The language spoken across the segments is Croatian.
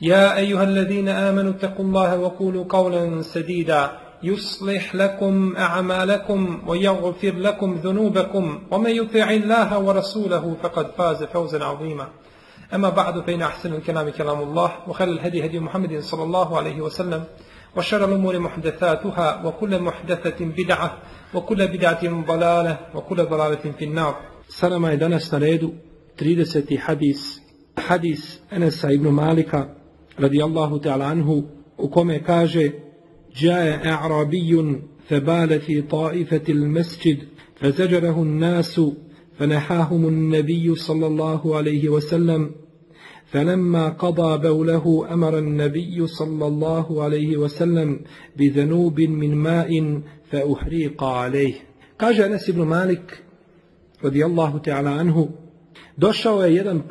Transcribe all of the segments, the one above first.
يا أيها الذين آمنوا اتقوا الله وقولوا قولا سديدا. يصلح لكم أعمالكم ويغفر لكم ذنوبكم. ومن يطع الله ورسوله فقد فاز فوزا عظيما. أما بعد فإن أحسن الكلام كلام الله وخير الهدي هدي محمد صلى الله عليه وسلم وشر الأمور محدثاتها وكل محدثة بدعة وكل بدعة ضلالة وكل ضلالة في النار. سلام danas na redu 30. hadis. Hadis Enesa ibn Malika radijallahu ta'ala anhu u kome kaže جاء أعرابي فبال في طائفة المسجد فزجره الناس فنحاهم النبي صلى الله عليه وسلم فلما قضى بوله أمر النبي صلى الله عليه وسلم بذنوب من ماء فأحريق عليه kaže Anas ibn Malik radijallahu ta'ala anhu došao je jedan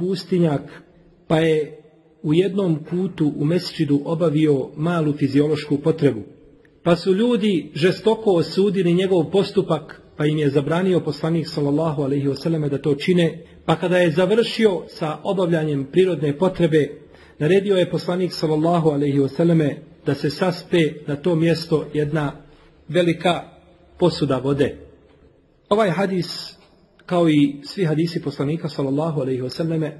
u jednom kutu u mesčidu obavio malu fiziološku potrebu. Pa su ljudi žestoko osudili njegov postupak, pa im je zabranio poslanik sallallahu alaihi wasallam da to čine, pa kada je završio sa obavljanjem prirodne potrebe, naredio je poslanik sallallahu alaihi wasallam da se saspe na to mjesto jedna velika posuda vode. Ovaj hadis, kao i svi hadisi poslanika sallallahu alaihi wasallam,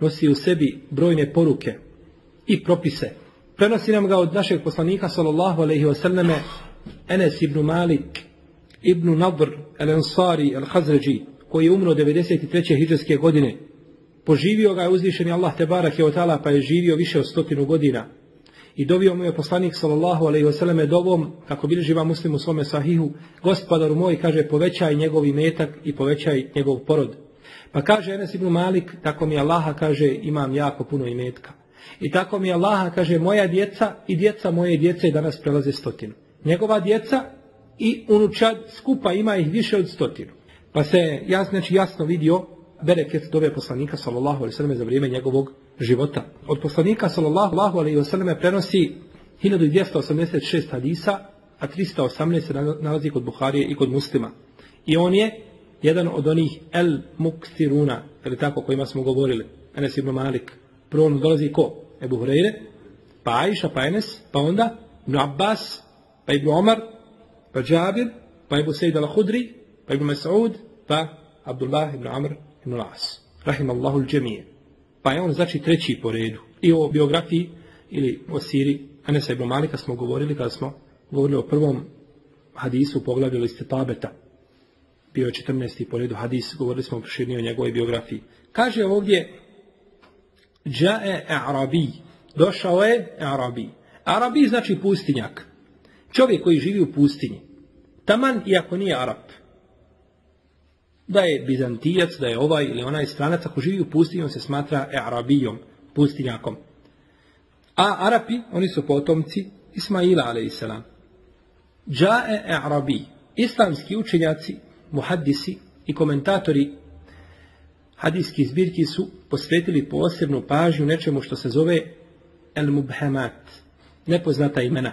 nosi u sebi brojne poruke i propise. Prenosi nam ga od našeg poslanika sallallahu alaihi wasallame Enes ibn Malik ibn Nadr al-Ansari al-Hazređi koji je umro 93. hijđarske godine. Poživio ga je uzvišeni Allah te barak je otala pa je živio više od stotinu godina. I dovio mu je poslanik sallallahu alaihi wasallame dovom kako bili živa muslim u svome sahihu gospodaru moj kaže povećaj njegov imetak i povećaj njegov porod. Pa kaže Enes ibn Malik, tako mi Allaha kaže, imam jako puno imetka. I tako mi Allaha kaže, moja djeca i djeca moje djece danas prelaze stotinu. Njegova djeca i unučad skupa ima ih više od stotinu. Pa se ja znači jasno vidio bereket dove poslanika sallallahu alaihi sallam za vrijeme njegovog života. Od poslanika sallallahu alaihi sallam prenosi 1286 hadisa, a 318 se nalazi kod Buharije i kod muslima. I on je jedan od onih el muktiruna, ili tako kojima smo govorili, Enes ibn Malik. Prvo on dolazi ko? Ebu Hureyre, pa Aisha, pa Enes, pa onda Ibn Abbas, pa Ibn Omar, pa Džabir, pa Ebu Sejid al-Hudri, pa Ibn Mas'ud, pa Abdullah ibn Amr ibn Las. Rahimallahu l-đemije. Pa je on znači treći po redu. I o biografiji ili o siri Enesa ibn Malika smo govorili kada smo govorili o prvom hadisu u poglavlju liste tabeta bio je 14. po redu hadis, govorili smo proširnije o njegovoj biografiji. Kaže ovdje, Džae Arabi, došao je Arabi. Arabi znači pustinjak. Čovjek koji živi u pustinji. Taman iako nije Arab. Da je Bizantijac, da je ovaj ili onaj stranac, ako živi u pustinji, on se smatra Arabijom, pustinjakom. A Arapi, oni su potomci Ismaila, alaihissalam. Džae Arabi. Islamski učenjaci muhaddisi i komentatori hadijskih zbirki su posvetili posebnu pažnju nečemu što se zove el mubhamat, nepoznata imena.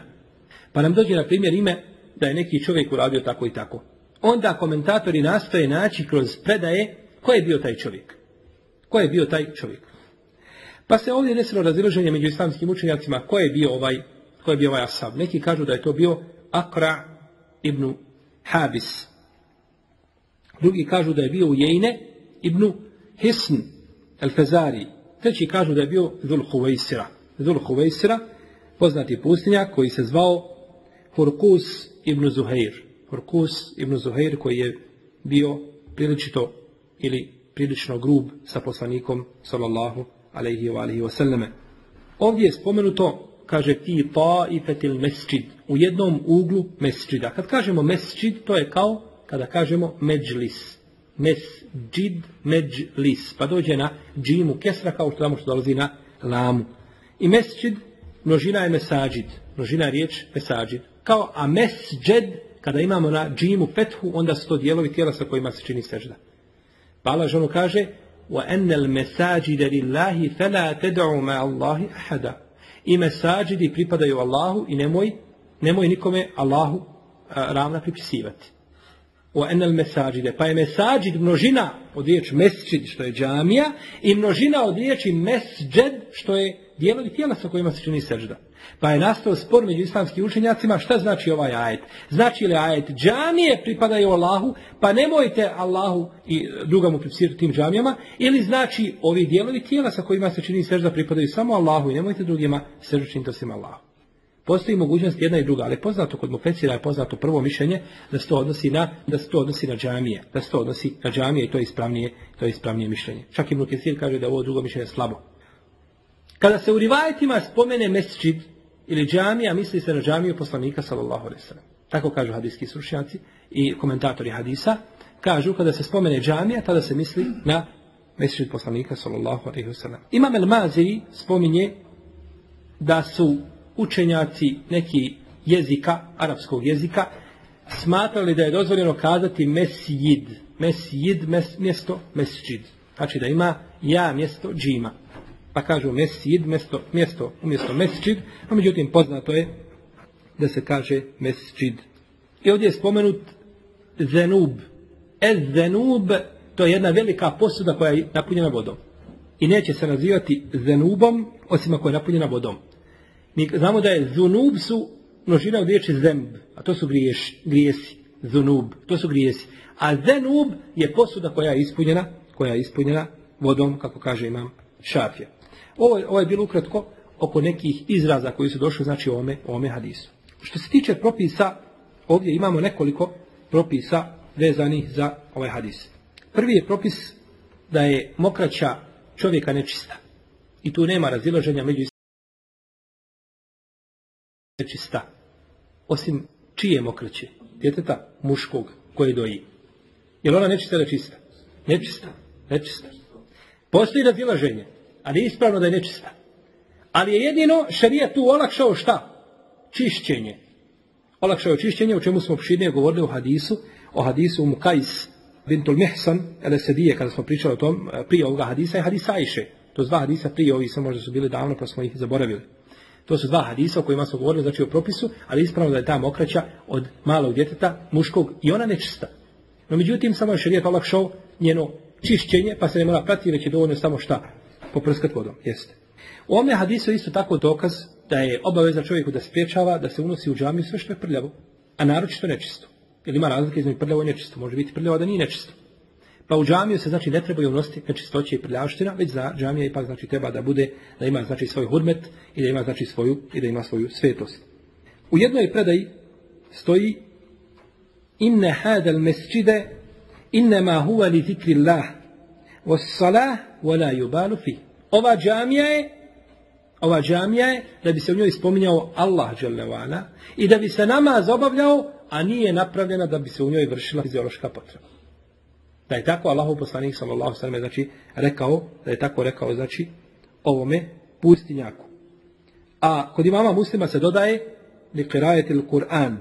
Pa nam dođe na primjer ime da je neki čovjek uradio tako i tako. Onda komentatori nastoje naći kroz predaje ko je bio taj čovjek. Ko je bio taj čovjek. Pa se ovdje desilo razilaženje među islamskim učenjacima ko je bio ovaj, ko je bio ovaj asab. Neki kažu da je to bio Akra ibn Habis, Drugi kažu da je bio Ujejne ibn Hisn el-Fezari. Treći kažu da je bio Zul Huvejsira. Zul Huvejsira, poznati pustinjak koji se zvao Hurkus ibn Zuhair. Horkus ibn Zuhair koji je bio priličito ili prilično grub sa poslanikom sallallahu alaihi wa alihi wasallame. Ovdje je spomenuto, kaže ti ta i fetil mesčid, u jednom uglu mesčida. Kad kažemo mesčid, to je kao kada kažemo međlis. Mesđid, međlis. Pa dođe na džimu kesra kao što tamo što dolazi na lamu. I mesčid, množina je mesađid. Množina je riječ mesađid. Kao a mesđed, kada imamo na džimu fethu, onda su to dijelovi tijela sa kojima se čini sežda. Pa Allah ženu kaže وَأَنَّ الْمَسَاجِدَ لِلَّهِ فَلَا تَدْعُوا مَا اللَّهِ أَحَدًا I mesađidi pripadaju Allahu i nemoj, nemoj nikome Allahu a, ravna pripisivati. o enel mesađide. Pa je mesađid množina od riječi Mesđid, što je džamija i množina od riječi mesđed što je dijelovi tijela sa kojima se čini sežda. Pa je nastao spor među islamskim učenjacima šta znači ovaj ajet. Znači li ajet džamije pripadaju Allahu pa nemojte Allahu i druga mu tim džamijama ili znači ovi dijelovi tijela sa kojima se čini sežda pripadaju samo Allahu i nemojte drugima sežda činiti osim Allahu. Postoji mogućnost jedna i druga, ali poznato kod mufesira je poznato prvo mišljenje da se to odnosi na da se to odnosi na džamije, da se to odnosi na džamije i to je ispravnije, to je ispravnije mišljenje. Čak i Mukesir kaže da ovo drugo mišljenje je slabo. Kada se u rivajetima spomene mesčid ili džamija, misli se na džamiju poslanika sallallahu alejhi ve. Tako kažu hadijski stručnjaci i komentatori hadisa, kažu kada se spomene džamija, tada se misli na mesčid poslanika sallallahu alejhi ve sellem. Imam el-Maziri spominje da su učenjaci neki jezika, arapskog jezika, smatrali da je dozvoljeno kazati mesjid. Mesjid, mes, mjesto, mesjid. Znači da ima ja mjesto džima. Pa kažu mesjid, mjesto, mjesto umjesto mesjid, a međutim poznato je da se kaže mesjid. I ovdje je spomenut zenub. Ez zenub, to je jedna velika posuda koja je napunjena vodom. I neće se nazivati zenubom, osim ako je napunjena vodom. Mi znamo da je zunub su množina od riječi zemb, a to su griješ, grijesi, zunub, to su grijesi. A zenub je posuda koja je ispunjena, koja je ispunjena vodom, kako kaže imam šafija. Ovo, ovo je bilo ukratko oko nekih izraza koji su došli, znači, ome, ome hadisu. Što se tiče propisa, ovdje imamo nekoliko propisa vezanih za ovaj hadis. Prvi je propis da je mokraća čovjeka nečista. I tu nema razilaženja među nečista. Osim čije mokraće? Djeteta muškog koje doji. Je ona nečista ili čista? Nečista. Nečista. Postoji razilaženje, ali je ispravno da je nečista. Ali je jedino šarija tu olakšao šta? Čišćenje. Olakšao je čišćenje, o čemu smo opširnije govorili o hadisu, o hadisu u Mukajs bintul Mihsan, ele sedije, kada smo pričali o tom, prije ovoga hadisa, je hadisa Ajše. To je dva hadisa prije ovih, samo možda su bili davno, pa smo ih zaboravili. To su dva hadisa o kojima smo govorili, znači o propisu, ali ispravno da je ta mokraća od malog djeteta, muškog, i ona nečista. No međutim, samo je šarijet olakšao njeno čišćenje, pa se ne mora pratiti, već je dovoljno samo šta? Poprskat vodom, jeste. U ome hadisu isto tako dokaz da je obaveza čovjeku da spriječava da se unosi u džamiju sve što je prljavo, a naročito nečisto. Jer ima razlike između prljavo i nečisto. Može biti prljavo da nije nečisto. Pa u džamiju se znači ne trebaju unositi nečistoće i prljavština, već za džamija ipak znači treba da bude da ima znači svoj hudmet i da ima znači svoju i da ima svoju svetost. U jednoj predaji stoji inne hadal mesjide innema huwa li zikrillah was salah wa la yubalu fi. Ova džamija je ova džamija je da bi se u njoj spominjao Allah dželle i da bi se namaz obavljao, a nije napravljena da bi se u njoj vršila fiziološka potreba. Da je tako Allahu poslanik sallallahu alejhi znači rekao, da je tako rekao znači ovome pustinjaku. A kod imama Muslima se dodaje li qira'atil Kur'an,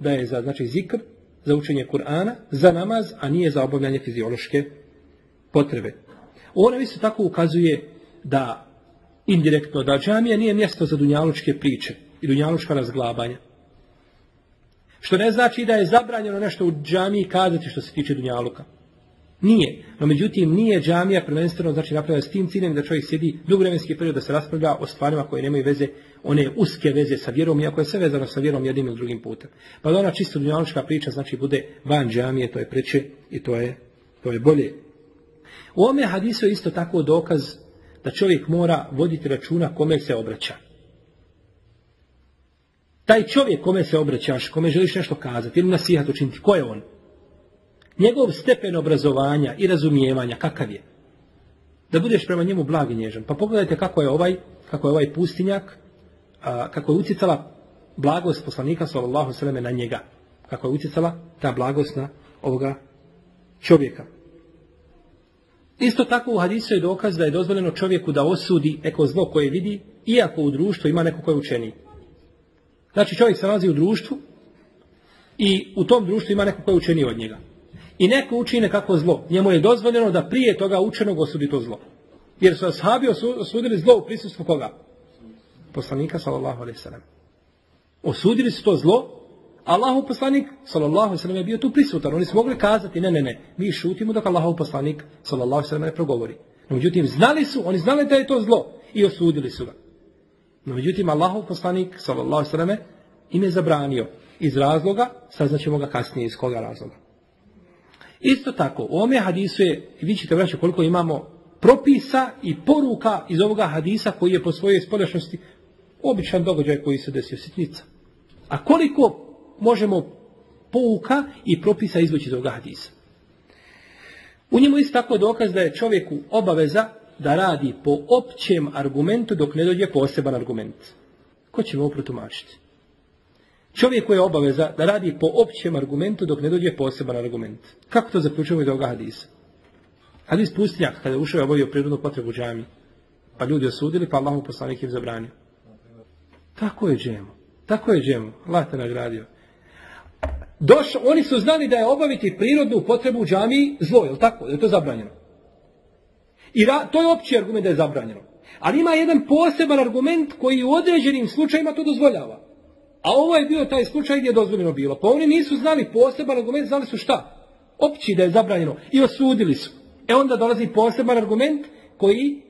da je za znači zikr, za učenje Kur'ana, za namaz, a nije za obavljanje fiziološke potrebe. Ovo isto tako ukazuje da indirektno da džamija nije mjesto za dunjalučke priče i dunjalučka razglabanja. Što ne znači da je zabranjeno nešto u džamiji kazati što se tiče dunjaluka. Nije. No međutim, nije džamija prvenstveno znači napravlja s tim ciljem da čovjek sjedi dugovremenski period da se raspravlja o stvarima koje nemaju veze, one uske veze sa vjerom, iako je sve vezano sa vjerom jednim ili drugim putem. Pa da ona čisto dunjaločka priča znači bude van džamije, to je preče i to je, to je bolje. U ome hadisu je isto tako dokaz da čovjek mora voditi računa kome se obraća. Taj čovjek kome se obraćaš, kome želiš nešto kazati ili nasihat učiniti, ko je on? Njegov stepen obrazovanja i razumijevanja, kakav je? Da budeš prema njemu blag i nježan. Pa pogledajte kako je ovaj, kako je ovaj pustinjak, a, kako je ucicala blagost poslanika sallallahu sallam na njega. Kako je ucicala ta blagost na ovoga čovjeka. Isto tako u hadisu je dokaz da je dozvoljeno čovjeku da osudi neko zlo koje vidi, iako u društvu ima neko koje učeni. Znači čovjek se nalazi u društvu i u tom društvu ima neko koje učeni od njega. I neko uči nekako zlo. Njemu je dozvoljeno da prije toga učenog osudi to zlo. Jer su ashabi osudili zlo u prisustvu koga? Poslanika sallallahu alaihi sallam. Osudili su to zlo Allahu poslanik sallallahu alejhi ve je bio tu prisutan. Oni su mogli kazati ne, ne, ne, mi šutimo dok Allahu poslanik sallallahu alejhi ve ne progovori. No međutim znali su, oni znali da je to zlo i osudili su ga. No međutim Allahu poslanik sallallahu alejhi ve im je zabranio iz razloga, saznaćemo ga kasnije iz koga razloga. Isto tako, u ome hadisu je, vi ćete vraćati koliko imamo propisa i poruka iz ovoga hadisa koji je po svojoj spoljašnosti običan događaj koji se desio sitnica. A koliko možemo pouka i propisa izvući iz ovoga hadisa. U njemu isto tako dokaz da je čovjeku obaveza da radi po općem argumentu dok ne dođe poseban argument. Ko će ovo protumačiti? Čovjeku je obaveza da radi po općem argumentu dok ne dođe poseban argument. Kako to zaključujemo iz ovoga hadisa? Hadis pustinjak, kada je ušao i obavio prirodnu potrebu džami, pa ljudi osudili, pa Allahu poslanik im zabranio. Tako je džemo. Tako je džemo. Allah te nagradio. Doš, oni su znali da je obaviti prirodnu potrebu u džamiji zlo, je tako? Je to zabranjeno? I to je opći argument da je zabranjeno. Ali ima jedan poseban argument koji u određenim slučajima to dozvoljava. A ovo je bio taj slučaj gdje je dozvoljeno bilo. Pa oni nisu znali poseban argument, znali su šta? Opći da je zabranjeno. I osudili su. E onda dolazi poseban argument koji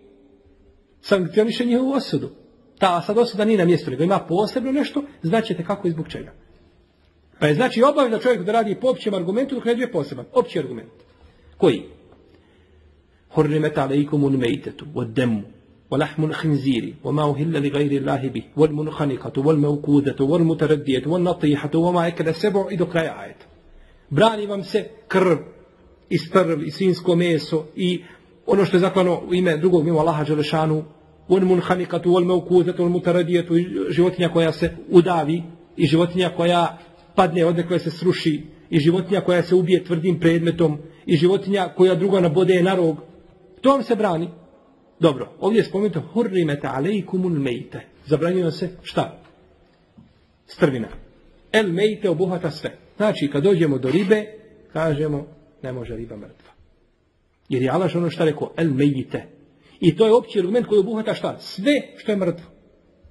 sankcioniše njihovu osudu. Ta sad osuda nije na mjestu, nego ima posebno nešto, znaćete kako i zbog čega. Pa je znači obaveza čovjek da radi po općem argumentu dok ne dvije poseban. Opći argument. Koji? Horrimeta alejkum un mejtetu, od demu, ولحم الخنزير وما أهل لغير الله به والمنخنقة والموكوذة والمتردية والنطيحة وما أكل السبع إذا kraja ajet. Brani vam se krv i strv i svinsko meso i ono što je zaklano u ime drugog mimo Allaha Đelešanu والمنخنقة والموكوذة والمتردية životinja koja se udavi i životinja koja padne od koja se sruši i životinja koja se ubije tvrdim predmetom i životinja koja druga nabode na rog. To vam se brani. Dobro, ovdje je spomenuto hurrimete alejkumul mejte. Zabranjeno se šta? Strvina. El mejte obuhvata sve. Znači, kad dođemo do ribe, kažemo, ne može riba mrtva. Jer je Allah ono šta rekao, el mejte. I to je opći argument koji obuhvata šta? Sve što je mrtvo.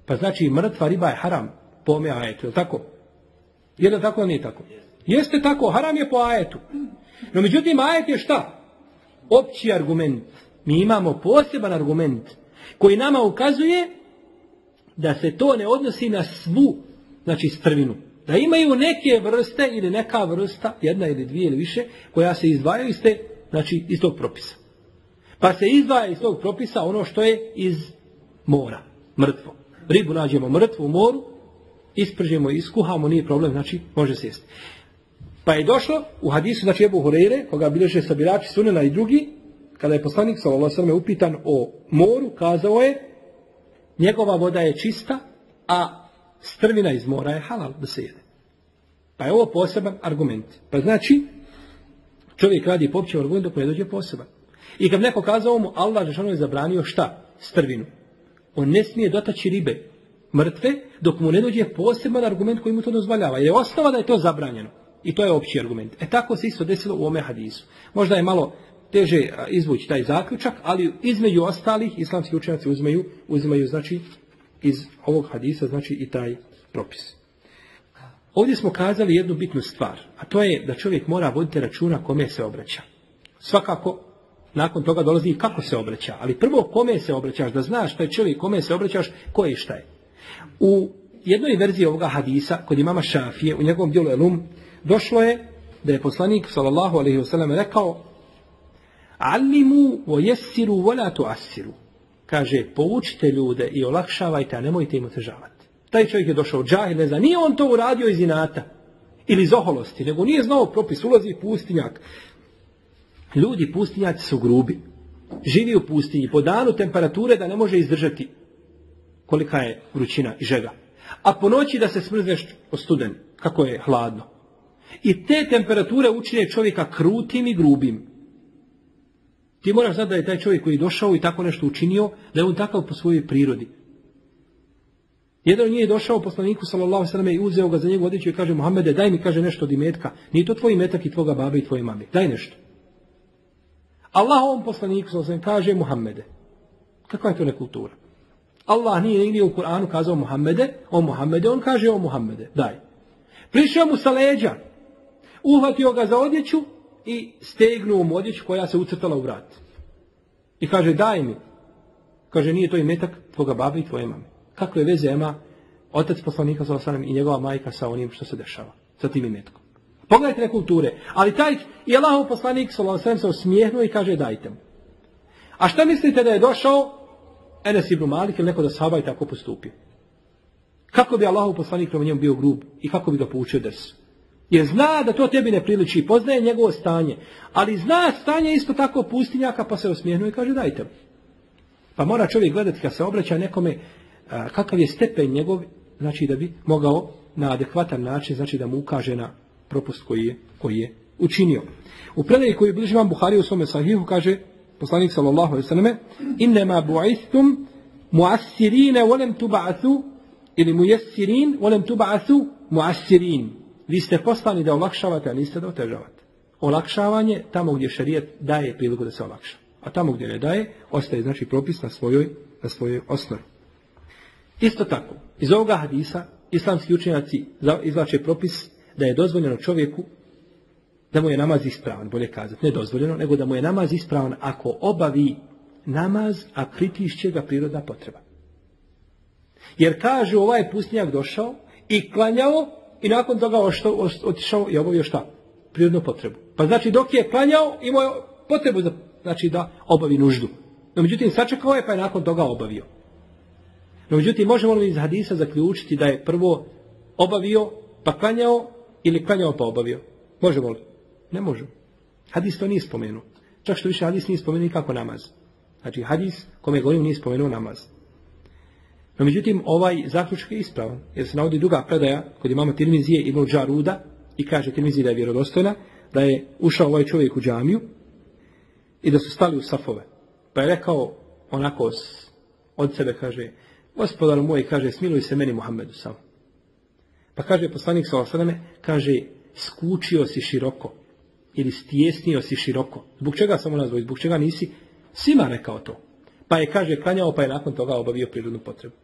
Pa znači, mrtva riba je haram. Po ome ajetu, je li tako? Je li tako ili nije tako? Jeste tako, haram je po ajetu. No međutim, ajet je šta? Opći argument. Mi imamo poseban argument koji nama ukazuje da se to ne odnosi na svu, znači strvinu. Da imaju neke vrste ili neka vrsta, jedna ili dvije ili više, koja se izdvajaju iz, te, znači, iz tog propisa. Pa se izdvaja iz tog propisa ono što je iz mora, mrtvo. Ribu nađemo mrtvu u moru, ispržemo i iskuhamo, nije problem, znači može sjesti. Pa je došlo u hadisu, znači Ebu Horeire, koga bilježe sabirači sunena i drugi, kada je poslanik sallallahu upitan o moru, kazao je njegova voda je čista, a strvina iz mora je halal da se jede. Pa je ovo poseban argument. Pa znači, čovjek radi po općem argumentu ne dođe poseban. I kad neko kazao mu, Allah je zabranio šta? Strvinu. On ne smije dotaći ribe, mrtve, dok mu ne dođe poseban argument koji mu to dozvoljava. Je osnova da je to zabranjeno. I to je opći argument. E tako se isto desilo u ome hadisu. Možda je malo teže izvući taj zaključak, ali između ostalih islamski učenjaci uzmeju, uzimaju znači iz ovog hadisa znači i taj propis. Ovdje smo kazali jednu bitnu stvar, a to je da čovjek mora voditi računa kome se obraća. Svakako, nakon toga dolazi i kako se obraća, ali prvo kome se obraćaš, da znaš je čovjek, kome se obraćaš, ko je šta je. U jednoj verziji ovoga hadisa, kod imama Šafije, u njegovom dijelu Elum, došlo je da je poslanik sallallahu rekao Alimu o jesiru volatu asiru. Kaže, poučite ljude i olakšavajte, a nemojte im otežavati. Taj čovjek je došao džahil, ne zna, nije on to uradio iz inata ili iz oholosti, nego nije znao propis, ulazi pustinjak. Ljudi pustinjaci su grubi. Živi u pustinji, po danu temperature da ne može izdržati kolika je vrućina i žega. A po noći da se smrzneš o studen, kako je hladno. I te temperature učine čovjeka krutim i grubim. Ti moraš znati da je taj čovjek koji je došao i tako nešto učinio, da je on takav po svojoj prirodi. Jedan nije došao poslaniku sallallahu sallam i uzeo ga za njegu odjeću i kaže Muhammede daj mi kaže nešto od imetka. Nije to tvoj metak i tvoga babe i tvoje mame. Daj nešto. ovom poslaniku sallallahu kaže Muhammede. Kakva je to nekultura? Allah nije nigdje u Kur'anu kazao Muhammede, o Muhammede, on kaže o Muhammede, daj. Prišao mu sa leđa, uhvatio ga za odjeću i stegnuo mu odjeću koja se ucrtala u vrat. I kaže, daj mi. Kaže, nije to i metak tvoga babi i tvoje mame. Kakve veze ima otac poslanika sa i njegova majka sa onim što se dešava, sa tim imetkom. Pogledajte na kulture. Ali taj i Allahov poslanik sa se osmijehnuo i kaže dajte mu. A šta mislite da je došao Enes ibn Malik ili neko da sahaba i tako postupio? Kako bi Allahov poslanik prema njemu bio grub i kako bi ga poučio drsu? Jer zna da to tebi ne priliči, poznaje njegovo stanje, ali zna stanje isto tako pustinjaka pa se osmijehnuje i kaže dajte. Pa mora čovjek gledati kad se obraća nekome kakav je stepen njegov, znači da bi mogao na adekvatan način, znači da mu ukaže na propust koji je, koji je učinio. U predaji koji bliži vam Buhari u svome sahihu kaže poslanik sallallahu alejhi ve selleme innema bu'ithtum mu'assirina wa lam tub'athu ili muyassirin wa lam tub'athu mu'assirin vi ste poslani da olakšavate a niste da otežavate. Olakšavanje tamo gdje šerijat daje priliku da se olakša. A tamo gdje ne daje ostaje znači propis na svojoj na svojoj osnovi. Isto tako iz ovoga hadisa islamski učenjaci izvlače propis da je dozvoljeno čovjeku da mu je namaz ispravan, bolje kazati, ne dozvoljeno, nego da mu je namaz ispravan ako obavi namaz, a pritišće ga prirodna potreba. Jer kaže ovaj pustinjak došao i klanjao i nakon toga otišao i obavio šta? Prirodnu potrebu. Pa znači dok je klanjao imao je potrebu za, znači da obavi nuždu. No međutim sačekao je pa je nakon toga obavio. No međutim možemo li iz hadisa zaključiti da je prvo obavio pa klanjao ili klanjao pa obavio? Možemo li? Ne može. Hadis to nije spomenuo. Čak što više hadis nije spomenuo kako namaz. Znači hadis kome govorim nije spomenuo namaz. No međutim, ovaj zaključak je ispravan, jer se navodi druga predaja kod imama Tirmizije Ibn Džaruda i kaže Tirmizije da je vjerodostojna, da je ušao ovaj čovjek u džamiju i da su stali u safove. Pa je rekao onako od sebe, kaže, gospodar moj, kaže, smiluj se meni Muhammedu sam. Pa kaže poslanik sa kaže, skučio si široko, ili stjesnio si široko. Zbog čega samo nazvao? Zbog čega nisi svima rekao to? Pa je, kaže, klanjao, pa je nakon toga obavio prirodnu potrebu.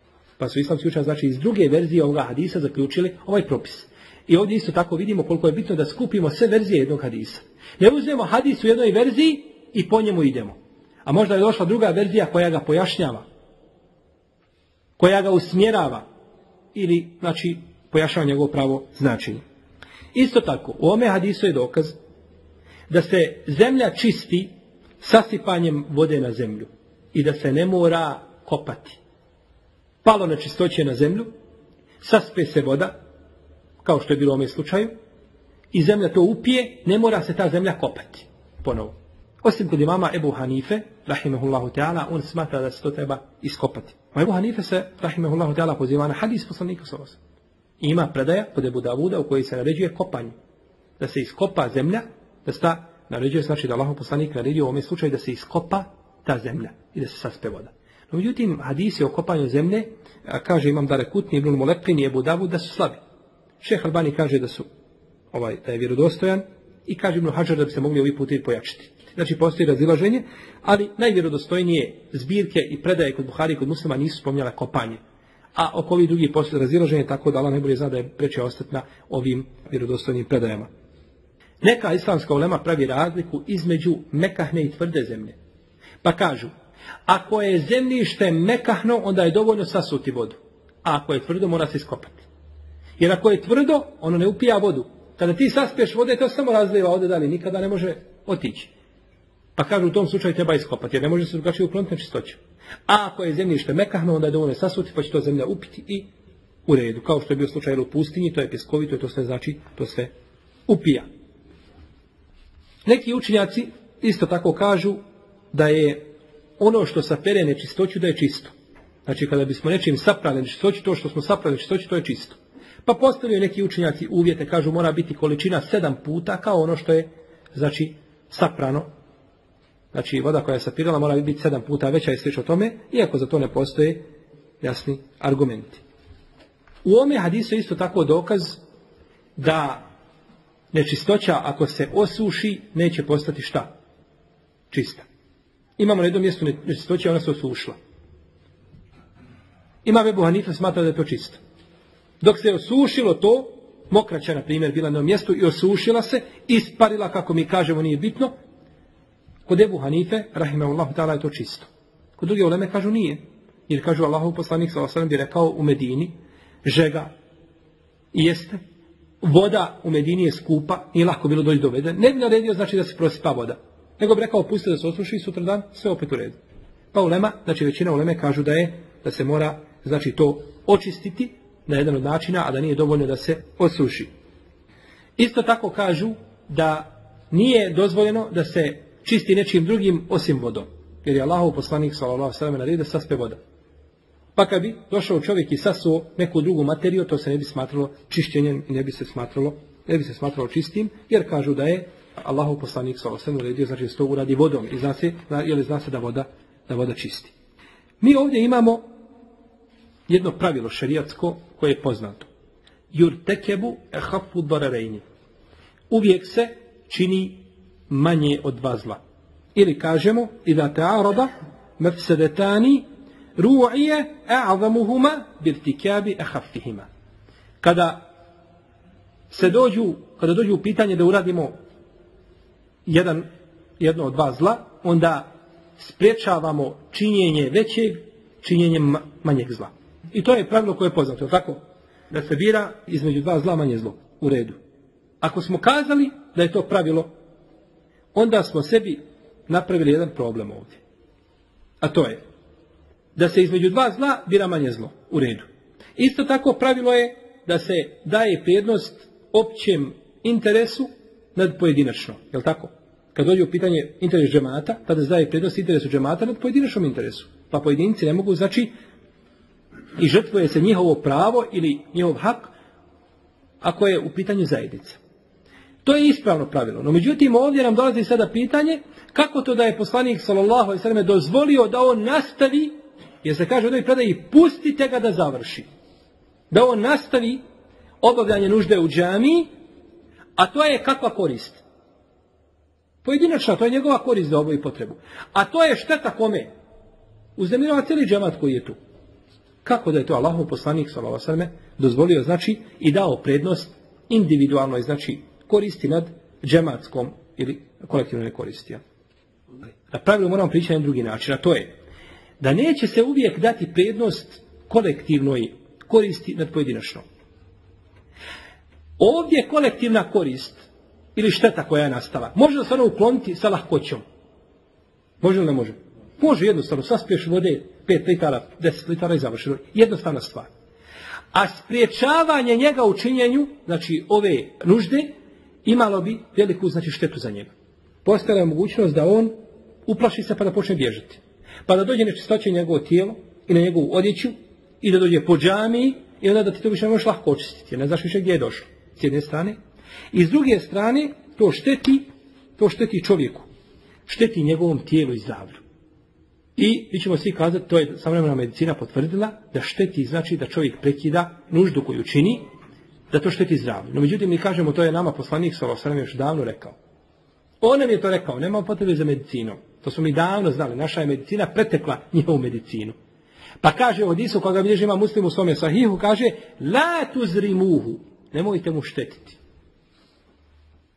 Pa su islamski učenjaci, znači iz druge verzije ovoga hadisa zaključili ovaj propis. I ovdje isto tako vidimo koliko je bitno da skupimo sve verzije jednog hadisa. Ne uzmemo hadis u jednoj verziji i po njemu idemo. A možda je došla druga verzija koja ga pojašnjava. Koja ga usmjerava. Ili, znači, pojašnjava njegovo pravo značenje. Isto tako, u ome hadisu je dokaz da se zemlja čisti sasipanjem vode na zemlju i da se ne mora kopati. Palo na čistoće na zemlju, saspe se voda, kao što je bilo u ovom slučaju, i zemlja to upije, ne mora se ta zemlja kopati. Ponovo. Osim kod imama Ebu Hanife, rahimehullahu ta'ala, on smatra da se to treba iskopati. A Ebu Hanife se, rahimehullahu ta'ala, poziva na hadis poslanika sa Ima predaja kod Ebu Davuda u kojoj se naređuje kopanje. Da se iskopa zemlja da sta naređuje znači da Allah poslanik naredio u ovom slučaju da se iskopa ta zemlja i da se saspe voda. No, međutim, hadisi o kopanju zemlje, kaže imam da rekutni Ibn Molekin i Ebu Davud da su slabi. Šeh Albani kaže da su ovaj, da je vjerodostojan i kaže Ibn Hađar da bi se mogli ovi putevi pojačiti. Znači postoji razilaženje, ali najvjerodostojnije zbirke i predaje kod Buhari i kod muslima nisu spominjale kopanje. A oko ovih drugih postoji razilaženje, tako da Allah najbolje zna da je preče ostati ovim vjerodostojnim predajama. Neka islamska ulema pravi razliku između mekahne i tvrde zemlje. Pa kažu, ako je zemljište mekahno, onda je dovoljno sasuti vodu. A ako je tvrdo, mora se iskopati. Jer ako je tvrdo, ono ne upija vodu. Kada ti saspiješ vode, to samo razliva ovdje dalje, nikada ne može otići. Pa kažu u tom slučaju treba iskopati, jer ne može se drugačije ukloniti čistoću. A ako je zemljište mekahno, onda je dovoljno sasuti, pa će to zemlja upiti i u redu. Kao što je bio slučaj u pustinji, to je pjeskovito, to sve znači, to sve upija. Neki učinjaci isto tako kažu da je ono što sapere nečistoću da je čisto. Znači kada bismo nečim saprali nečistoću, to što smo saprali nečistoću, to je čisto. Pa postavljaju neki učenjaci uvjete, kažu mora biti količina sedam puta kao ono što je, znači, saprano. Znači voda koja je sapirala mora biti sedam puta veća i slično tome, iako za to ne postoje jasni argumenti. U ome hadisu isto tako dokaz da nečistoća ako se osuši neće postati šta? Čista. Imamo na jednom mjestu nečistoća, ona se osušila. Ima Ebu Hanife smatra da je to čisto. Dok se osušilo to, mokraća, na primjer, bila na mjestu i osušila se, isparila, kako mi kažemo, nije bitno, kod Ebu Hanife, rahimahullahu ta'ala, je to čisto. Kod druge uleme kažu nije. Jer kažu Allahov poslanik sa bi rekao u Medini, žega jeste, voda u Medini je skupa, nije lako bilo doći do vode. Ne bi naredio znači da se prosipa voda. Nego bi rekao pusti da se osuši sutra dan sve opet u redu. Pa ulema, znači većina uleme kažu da je da se mora znači to očistiti na jedan od načina, a da nije dovoljno da se osuši. Isto tako kažu da nije dozvoljeno da se čisti nečim drugim osim vodom. Jer je Allahov poslanik sallallahu alejhi ve da saspe voda. Pa kad bi došao čovjek i sasuo neku drugu materiju, to se ne bi smatralo čišćenjem i ne bi se smatralo, ne bi se smatralo čistim, jer kažu da je Allahov poslanik alejhi ve naredio znači se to uradi vodom i zna se, zna se da voda, da voda čisti. Mi ovdje imamo jedno pravilo šerijatsko koje je poznato. Jur tekebu ehafu dararejni. Uvijek se čini manje od dva zla. Ili kažemo, i da te aroba mefsedetani ru'ije a'zamuhuma birtikabi ehafihima. Kada se dođu, kada dođu u pitanje da uradimo jedan, jedno od dva zla, onda spriječavamo činjenje većeg činjenjem manjeg zla. I to je pravilo koje je poznato, tako? Da se bira između dva zla manje zlo. U redu. Ako smo kazali da je to pravilo, onda smo sebi napravili jedan problem ovdje. A to je da se između dva zla bira manje zlo. U redu. Isto tako pravilo je da se daje prednost općem interesu nad pojedinačno. Je tako? Kad dođe u pitanje interes džemata, tada se daje prednost interesu džemata nad pojedinačnom interesu. Pa pojedinci ne mogu, znači, i žrtvuje se njihovo pravo ili njihov hak ako je u pitanju zajednica. To je ispravno pravilo. No međutim ovdje nam dolazi sada pitanje kako to da je poslanik sallallahu alejhi dozvolio da on nastavi jer se kaže u ovoj predaji pustite ga da završi. Da on nastavi obavljanje nužde u džamiji, a to je kakva korist? Pojedinačna, to je njegova korist za ovu potrebu. A to je šteta kome? Uznemirava cijeli džemat koji je tu. Kako da je to Allahov poslanik sallallahu dozvolio znači i dao prednost individualnoj znači koristi nad džematskom ili kolektivnoj koristi. Na pravilu moramo pričati na drugi način, a to je da neće se uvijek dati prednost kolektivnoj koristi nad pojedinačnom. Ovdje kolektivna korist ili šteta koja je nastala, može li se ona ukloniti sa lahkoćom? Može li ne može? Može jednostavno, saspiješ vode 5 litara, 10 litara i završeno. Jednostavna stvar. A spriječavanje njega u činjenju, znači ove nužde, imalo bi veliku znači, štetu za njega. Postala je mogućnost da on uplaši se pa da počne bježati. Pa da dođe nečistoće njegovo tijelo i na njegovu odjeću i da dođe po džamiji i onda da ti to više ne možeš lako očistiti. Ne znaš više gdje je došlo. S jedne strane. I s druge strane, to šteti, to šteti čovjeku. Šteti njegovom tijelu i zdravlju. I mi ćemo svi kazati, to je savremena medicina potvrdila, da šteti znači da čovjek prekida nuždu koju čini, da to šteti zdravlju. No međutim, mi kažemo, to je nama poslanik Salosanem još davno rekao. On nam je to rekao, nema potrebe za medicinom. To smo mi davno znali, naša je medicina pretekla njihovu medicinu. Pa kaže od Isu, koga bilježi ima muslim u svome sahihu, kaže, la tuzrimuhu, nemojte mu štetiti.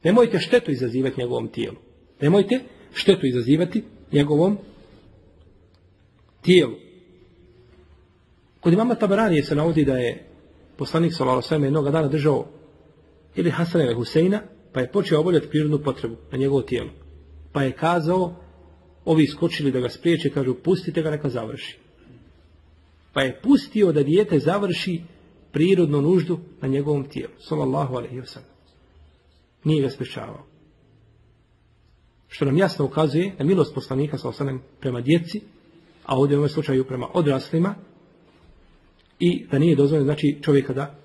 Nemojte štetu izazivati njegovom tijelu. Nemojte štetu izazivati njegovom tijelu. Kod imama Tabaranije se navodi da je poslanik alejhi jednoga dana držao ili Hasana ili Huseina, pa je počeo obavljati prirodnu potrebu na njegovo tijelo. Pa je kazao, ovi skočili da ga spriječe, kažu pustite ga neka završi. Pa je pustio da dijete završi prirodnu nuždu na njegovom tijelu. Sallallahu alaihi wa sallam. Nije ga sprečavao. Što nam jasno ukazuje na milost poslanika sallallahu alaihi prema djeci, a ovdje u ovom slučaju prema odraslima, i da nije dozvoljeno, znači čovjeka da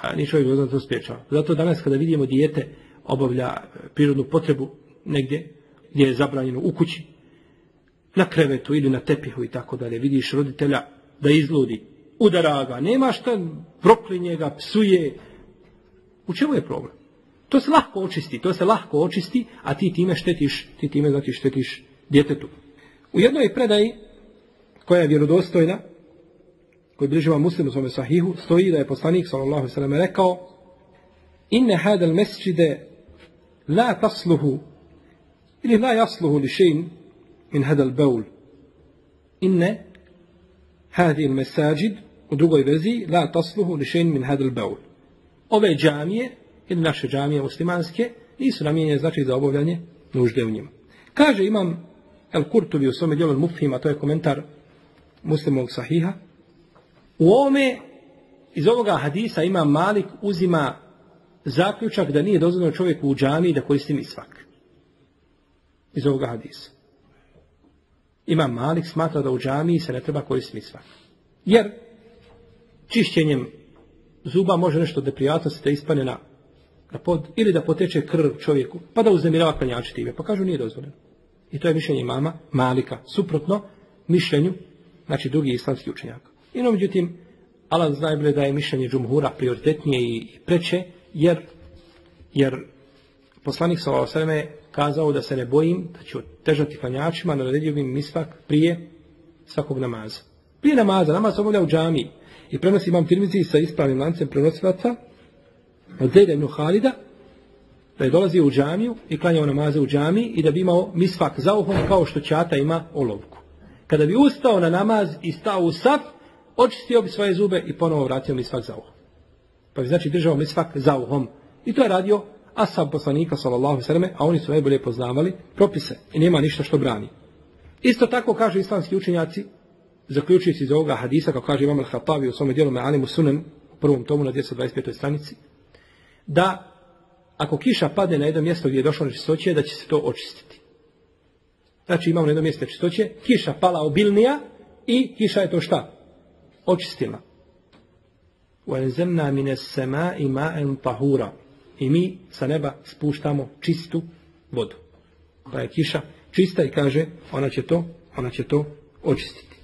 a nije čovjek dozvoljeno to spriječava. Zato danas kada vidimo dijete obavlja prirodnu potrebu negdje gdje je zabranjeno u kući, na krevetu ili na tepihu i tako dalje, vidiš roditelja da izludi, udara ga, nema šta, proklinje ga, psuje. U čemu je problem? To se lahko očisti, to se lahko očisti, a ti time štetiš, ti time znači štetiš djetetu. U jednoj predaji, koja je vjerodostojna, koji bliživa muslimu svome sahihu, stoji da je poslanik sallallahu sallam rekao inne hadal mesčide la tasluhu ili la jasluhu li šein min hadal baul. Inne hadi mesajid u drugoj verziji la tasluhu li šein min hadal baul. Ove džamije ili naše džamije muslimanske nisu namijenjene znači za obavljanje nužde u njima. Kaže imam El Kurtubi u svome dijelu Mufhima, to je komentar muslimovog sahiha, U ovome, iz ovoga hadisa ima Malik uzima zaključak da nije dozvoljeno čovjeku u džami da koristi misvak. Iz ovoga hadisa. Ima Malik smatra da u džami se ne treba koristiti misvak. Jer čišćenjem zuba može nešto deprijatno se da ispane na, na pod, ili da poteče krv čovjeku, pa da uznemirava klanjači time. Pa kažu nije dozvoljeno. I to je mišljenje mama Malika. Suprotno mišljenju, znači drugi islamski učenjaka. I no, međutim, zna najbolje da je mišljenje džumhura prioritetnije i preče, jer, jer poslanik sa ovome kazao da se ne bojim, da ću težati klanjačima, naredio bi misvak prije svakog namaza. Prije namaza, namaz obavlja u džami i prenosi imam tirmizi sa ispravnim lancem prenosilaca od Zejda ibn Halida, da je dolazio u džamiju i klanjao namaze u džami i da bi imao misvak za uhom kao što čata ima olovku. Kada bi ustao na namaz i stao u saf, očistio bi svoje zube i ponovo vratio misvak za uhom. Pa bi znači držao misvak za uhom. I to je radio Asab poslanika sallallahu sallam, a oni su najbolje poznavali propise i nema ništa što brani. Isto tako kažu islamski učenjaci, zaključujući iz ovoga hadisa, kao kaže Imam al-Hatavi u svome dijelu Me'alimu Sunem, u prvom tomu na 225. stranici, da ako kiša padne na jedno mjesto gdje je došlo na čistoće, da će se to očistiti. Znači imamo na jedno mjesto čistoće, kiša pala obilnija i kiša je to šta? očistila. وَنْزَمْنَا مِنَ السَّمَاءِ مَاءً طَهُورًا I mi sa neba spuštamo čistu vodu. Pa je kiša čista i kaže ona će to, ona će to očistiti.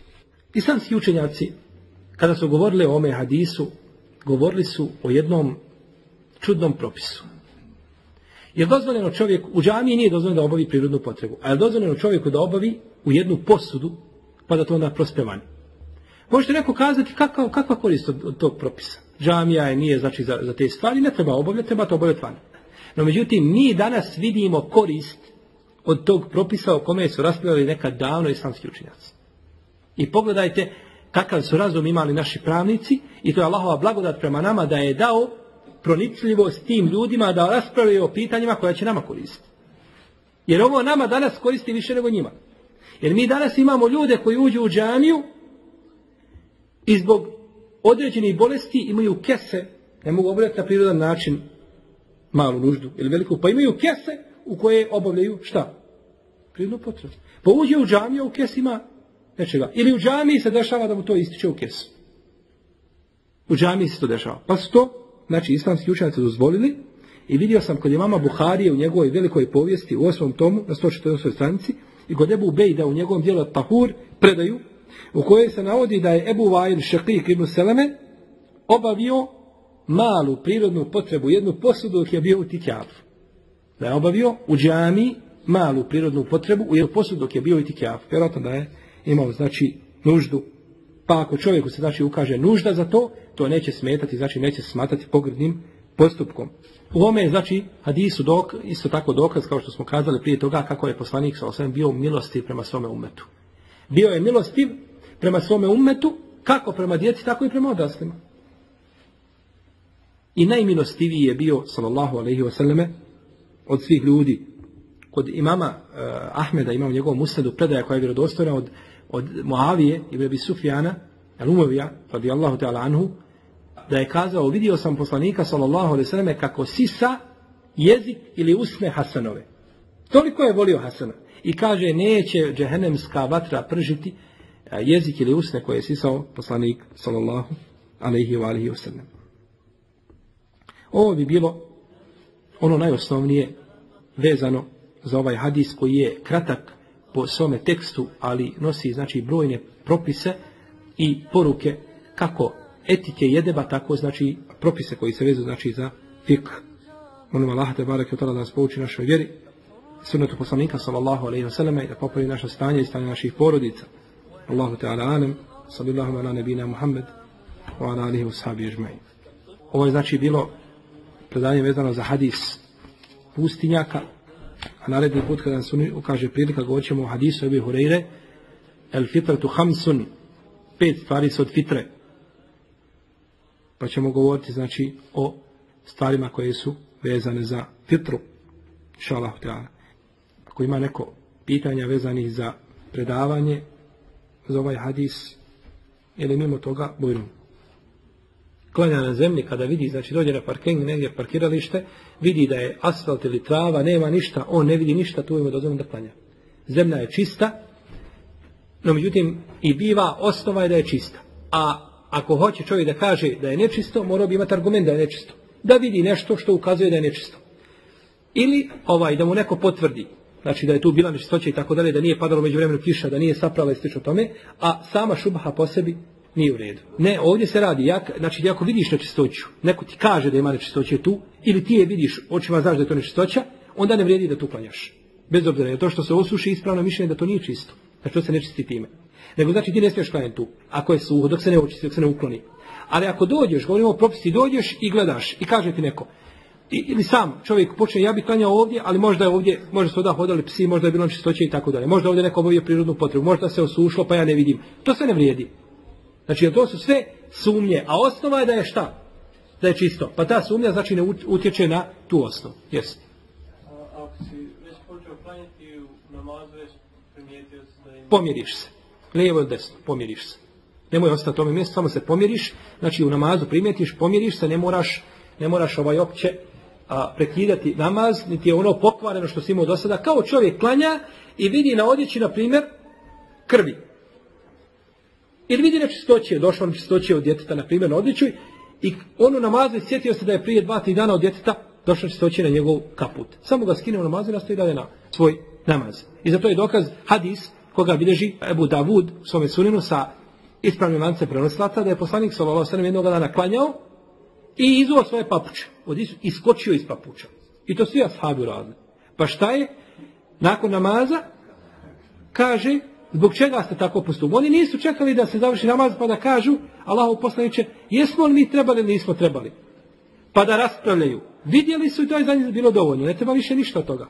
Islamski učenjaci kada su govorili o ome hadisu, govorili su o jednom čudnom propisu. Je dozvoljeno čovjek, u džamiji nije dozvoljeno da obavi prirodnu potrebu, a je dozvoljeno čovjeku da obavi u jednu posudu, pa da to onda prospe vani. Možete neko kazati kakva, kakva korist od, od tog propisa. Džamija je nije znači za, za te stvari, ne treba obavljati, treba to obavljati van. No međutim, mi danas vidimo korist od tog propisa o kome su raspravljali nekad davno islamski učinjaci. I pogledajte kakav su razum imali naši pravnici i to je Allahova blagodat prema nama da je dao pronicljivost tim ljudima da raspravljaju o pitanjima koja će nama koristiti. Jer ovo nama danas koristi više nego njima. Jer mi danas imamo ljude koji uđu u džamiju i zbog određenih bolesti imaju kese, ne mogu obavljati na prirodan način malu nuždu ili veliku, pa imaju kese u koje obavljaju šta? Prirodnu potrebu. Pa uđe u džamiju, u kesi ima nečega. Ili u džamiji se dešava da mu to ističe u kesu. U džamiji se to dešava. Pa su to, znači, islamski učenjaci dozvolili i vidio sam kod je mama Buharije u njegovoj velikoj povijesti u osmom tomu na 114. stranici i kod Ebu Bejda u njegovom dijelu Tahur predaju u kojoj se navodi da je Ebu Vajl Šakik ibn Seleme obavio malu prirodnu potrebu, jednu posudu dok je bio u Tikjafu. Da je obavio u džami malu prirodnu potrebu u jednu posudu dok je bio u Tikjafu. Vjerojatno da je imao znači nuždu. Pa ako čovjeku se znači ukaže nužda za to, to neće smetati, znači neće smatati pogrdnim postupkom. U ome je znači hadisu dok, isto tako dokaz kao što smo kazali prije toga kako je poslanik sa osvijem bio milosti prema svome umetu. Bio je milostiv prema svome umetu, kako prema djeci, tako i prema odraslima. I najmilostiviji je bio, sallallahu alaihi wasallame, od svih ljudi. Kod imama uh, Ahmeda, imam njegovom usledu predaja koja je vjerodostojna od, od Moavije i Bebi Sufjana, al Umovija, radijallahu ta'ala anhu, da je kazao, vidio sam poslanika sallallahu alaihi sallam kako sisa jezik ili usne Hasanove. Toliko je volio Hasana. I kaže, neće džehennemska vatra pržiti jezik ili usne koje je sisao poslanik sallallahu alaihi wa alihi wasallam. Ovo bi bilo ono najosnovnije vezano za ovaj hadis koji je kratak po svome tekstu, ali nosi znači brojne propise i poruke kako etike jedeba, tako znači propise koji se vezu znači za fik. Molim Allah te barek da nas pouči našoj vjeri, sunnetu poslanika sallallahu alejhi ve selleme i da popravi naše stanje i stanje naših porodica. Allahu Teala anem, sallallahu ala nebina Muhammed, wa ala alihi ushabi ježmajin. Ovo je znači bilo predanje vezano za hadis pustinjaka, a naredni put kada se ukaže prilika govorit ćemo o hadisu Ebi Hureyre, el fitratu hamsun, pet stvari su od fitre. Pa ćemo govoriti znači o stvarima koje su vezane za fitru. Inša Ako ima neko pitanja vezanih za predavanje, za ovaj hadis ili mimo toga bujrum. Klanja na zemlji kada vidi, znači dođe na parking, negdje parkiralište, vidi da je asfalt ili trava, nema ništa, on ne vidi ništa, tu ima dozvoljeno da klanja. Zemlja je čista, no međutim i biva osnova je da je čista. A ako hoće čovjek da kaže da je nečisto, mora bi imati argument da je nečisto. Da vidi nešto što ukazuje da je nečisto. Ili ovaj da mu neko potvrdi znači da je tu bila nečistoća i tako dalje, da nije padalo među vremenu kiša, da nije saprala i slično tome, a sama šubaha po sebi nije u redu. Ne, ovdje se radi, jak, znači ako vidiš nečistoću, neko ti kaže da ima nečistoće tu, ili ti je vidiš, očima znaš da je to nečistoća, onda ne vrijedi da tu klanjaš. Bez obzira, je to što se osuši ispravno mišljenje da to nije čisto. Znači to se ne čisti time. Nego znači ti ne smiješ klanjati tu, ako je suho, dok se ne očisti, dok se ne ukloni. Ali ako dođeš, govorimo o propisi, dođeš i gledaš i kaže ti neko, I, ili sam čovjek počne, ja bih klanjao ovdje, ali možda je ovdje, možda su da hodali psi, možda je bilo čistoće i tako dalje. Možda ovdje neko obavio prirodnu potrebu, možda se osušlo pa ja ne vidim. To se ne vrijedi. Znači, to su sve sumnje, a osnova je da je šta? Da je čisto. Pa ta sumnja znači ne utječe na tu osnovu. Jesi. Ako si već počeo klanjati u namazu, već primijetio se da ima... Pomjeriš se. Lijevo ili desno, pomjeriš se. Nemoj ostati tome mjestu, samo se pomjeriš. Znači u namazu primijetiš, pomjeriš se, ne moraš, ne moraš ovaj opće a, prekidati namaz, niti je ono pokvareno što si imao do sada, kao čovjek klanja i vidi na odjeći, na primjer, krvi. Ili vidi nečistoće, došlo nečistoće od djeteta, na primjer, na odjeću i ono namazu sjetio se da je prije dva, tri dana od djeteta došlo nečistoće na njegov kaput. Samo ga skine u namazu i nastoji dalje na svoj namaz. I za to je dokaz hadis koga bilježi Ebu Davud u svome suninu sa ispravnim lancem prenoslata da je poslanik s.a.v. jednog dana klanjao i izuo svoje papuče. Od isu, iskočio iz papuča. I to svi ashabi radili. Pa šta je? Nakon namaza kaže zbog čega ste tako postupili. Oni nisu čekali da se završi namaz pa da kažu Allahu poslaniče, jesmo li mi trebali ili nismo trebali. Pa da raspravljaju. Vidjeli su i to je za njih bilo dovoljno. Ne treba više ništa od toga.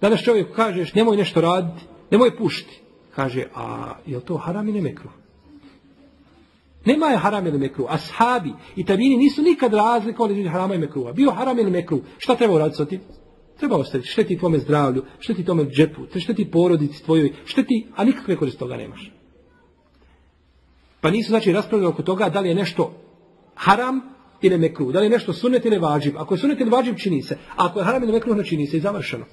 Danas čovjek kažeš nemoj nešto raditi, nemoj pušiti. Kaže, a je to haram ili mekruh? Nema je haram ili mekruh. Ashabi i tabini nisu nikad razlikovali između harama i mekruha. Bio haram ili mekruh. Šta treba uraditi sa tim? Treba ostaviti. Šteti tvome zdravlju, šteti tome džepu, šteti porodici tvojoj, šteti, a nikakve korist toga nemaš. Pa nisu znači raspravljali oko toga da li je nešto haram ili mekruh. Da li je nešto sunet ili vađib. Ako je sunet ili vađib, čini se. A ako je haram ili mekruh, ne čini se i završeno.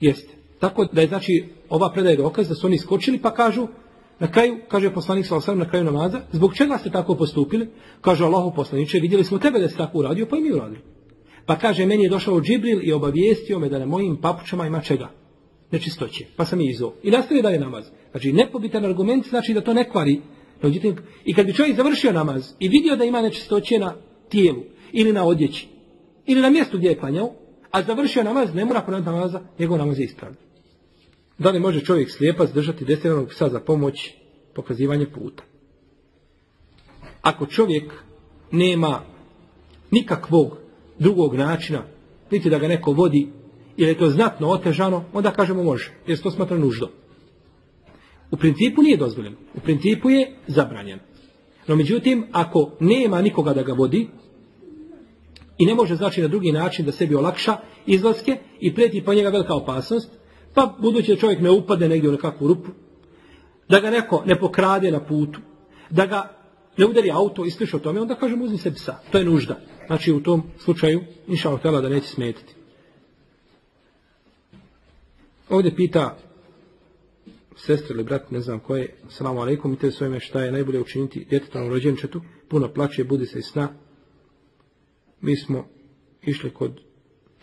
Jeste. Tako da je znači ova predaje dokaz da su oni skočili pa kažu Na kraju, kaže poslanik alejhi na kraju namaza, zbog čega ste tako postupili? Kaže Allahu poslanice, vidjeli smo tebe da si tako uradio, pa i mi uradili. Pa kaže, meni je došao Džibril i obavijestio me da na mojim papučama ima čega? Nečistoće. Pa sam i izo. I nastavi dalje namaz. Znači, nepobitan argument znači da to ne kvari. Međutim, I kad bi čovjek završio namaz i vidio da ima nečistoće na tijelu ili na odjeći ili na mjestu gdje je klanjao, a završio namaz, ne mora ponavljati namaza, njegov namaz je ispravljen. Da li može čovjek slijepac držati desiranog psa za pomoć pokazivanje puta? Ako čovjek nema nikakvog drugog načina, niti da ga neko vodi, ili je to znatno otežano, onda kažemo može, jer to smatra nuždo. U principu nije dozvoljeno. U principu je zabranjeno. No međutim, ako nema nikoga da ga vodi, i ne može znači na drugi način da sebi olakša izlaske i preti po njega velika opasnost, Pa budući da čovjek ne upade negdje u nekakvu rupu, da ga neko ne pokrade na putu, da ga ne udari auto i sliš o tome, onda kažemo uzmi sebi psa. To je nužda. Znači u tom slučaju, inša Allah da neće smetiti. Ovdje pita sestra ili brat, ne znam koje, salamu alaikum, i te svojime šta je najbolje učiniti djetetom u rođenčetu, puno plaće, budi se i sna. Mi smo išli kod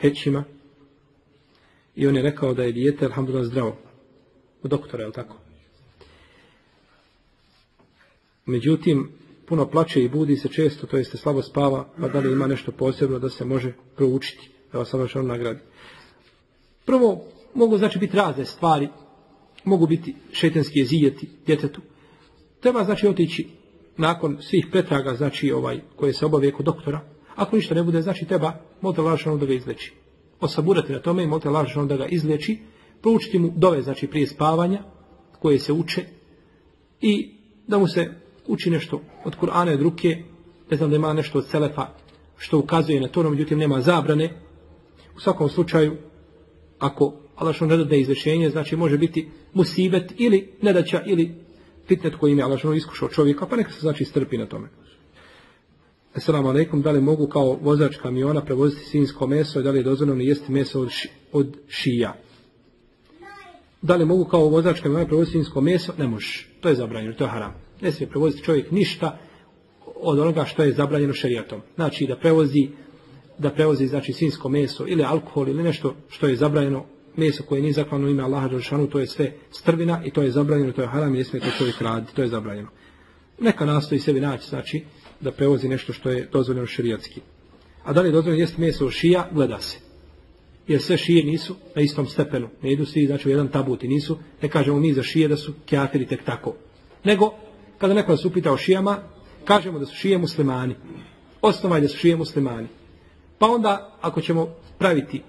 Hećima i on je rekao da je dijete, alhamdulillah, zdravo. U doktora, je li tako? Međutim, puno plaće i budi se često, to jeste slabo spava, pa da li ima nešto posebno da se može proučiti, da vas što nagradi. Prvo, mogu znači biti razne stvari, mogu biti šetenski jezijeti djetetu. Treba znači otići nakon svih pretraga, znači ovaj, koje se obavije kod doktora, ako ništa ne bude, znači treba molite lažno da ga izleči. Osaburati na tome i molite lažno da ga izleči, proučiti mu dove, znači prije spavanja, koje se uče, i da mu se uči nešto od Kur'ana i od ruke, ne znam da ima nešto od Selefa, što ukazuje na to, no međutim nema zabrane. U svakom slučaju, ako Allah što ne dade izvršenje, znači može biti musibet ili nedaća ili fitnet koji im je Allah iskušao čovjeka, pa neka se znači strpi na tome. Assalamu alaikum, da li mogu kao vozač kamiona prevoziti svinjsko meso i da li je dozvoljeno jesti meso od, ši, od šija? Da li mogu kao vozač kamiona prevoziti svinjsko meso? Ne možeš. To je zabranjeno, to je haram. Ne smije prevoziti čovjek ništa od onoga što je zabranjeno šerijatom. Znači da prevozi da prevozi znači svinjsko meso ili alkohol ili nešto što je zabranjeno meso koje nije zaklano ime Allaha Đelšanu, to je sve strvina i to je zabranjeno, to je haram i ne smije to čovjek raditi, to je zabranjeno. Neka nastoji sebi naći, znači, da prevozi nešto što je dozvoljeno širijatski. A da li je dozvoljeno jesti meso šija, gleda se. Jer sve šije nisu na istom stepenu. Ne idu svi, znači, u jedan tabut i nisu. Ne kažemo mi za šije da su kjafiri tek tako. Nego, kada neko nas upita o šijama, kažemo da su šije muslimani. Osnova je da su šije muslimani. Pa onda, ako ćemo praviti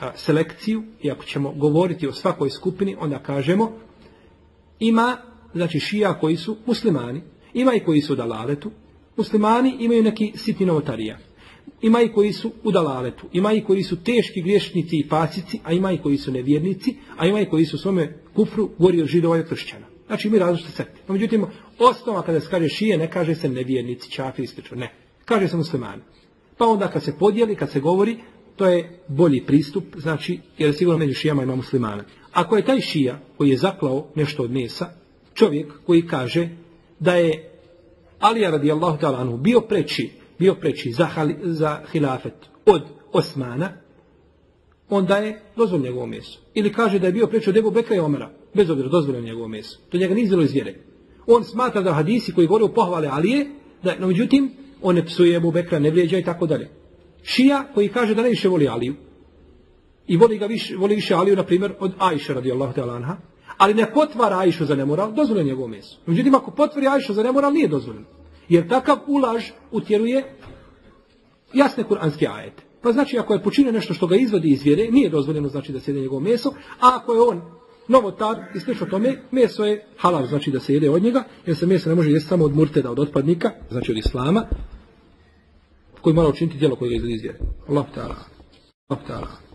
a, selekciju i ako ćemo govoriti o svakoj skupini, onda kažemo ima, znači, šija koji su muslimani, ima i koji su u dalaletu, muslimani imaju neki sitni novotarija, ima i koji su u dalaletu, ima i koji su teški griješnici i pasici, a ima i koji su nevjernici, a ima i koji su svome kufru gori od židova i od kršćana. Znači mi različite sekte. No, međutim, osnova kada se kaže šije, ne kaže se nevjernici, čafi, ističu, ne. Kaže se muslimani. Pa onda kad se podijeli, kad se govori, to je bolji pristup, znači, jer sigurno među šijama ima muslimana. Ako je taj šija koji je zaklao nešto od mesa, čovjek koji kaže da je Alija radijallahu ta'ala anhu bio preči, bio preči za, za hilafet od Osmana, onda je dozvoljeno njegovo meso. Ili kaže da je bio preči od Ebu Bekra i Omara, bez obzira dozvoljeno njegovo meso. To njega nije izvjelo iz vjere. On smatra da hadisi koji govore o pohvale Alije, da, no međutim, on ne psuje Ebu Bekra, ne vrijeđa i tako dalje. Šija koji kaže da ne više voli Aliju. I voli, ga više, voli više Aliju, na primjer, od Ajša radijallahu ta'ala anha. Ali ne potvara Ajšu za nemoral, dozvoljeno njegovo meso. Međutim, ako potvori Ajšu za nemoral, nije dozvoljeno. Jer takav ulaž utjeruje jasne kuranske ajete. Pa znači, ako je počinio nešto što ga izvodi iz vjere, nije dozvoljeno znači da se jede njegovo meso, a ako je on novotar i slično tome, meso je halal, znači da se jede od njega, jer se meso ne može jesti samo od murteda, od otpadnika, znači od islama, koji mora učiniti djelo koje ga izvodi iz vjere. Allah ta'ala. Allah ta'ala.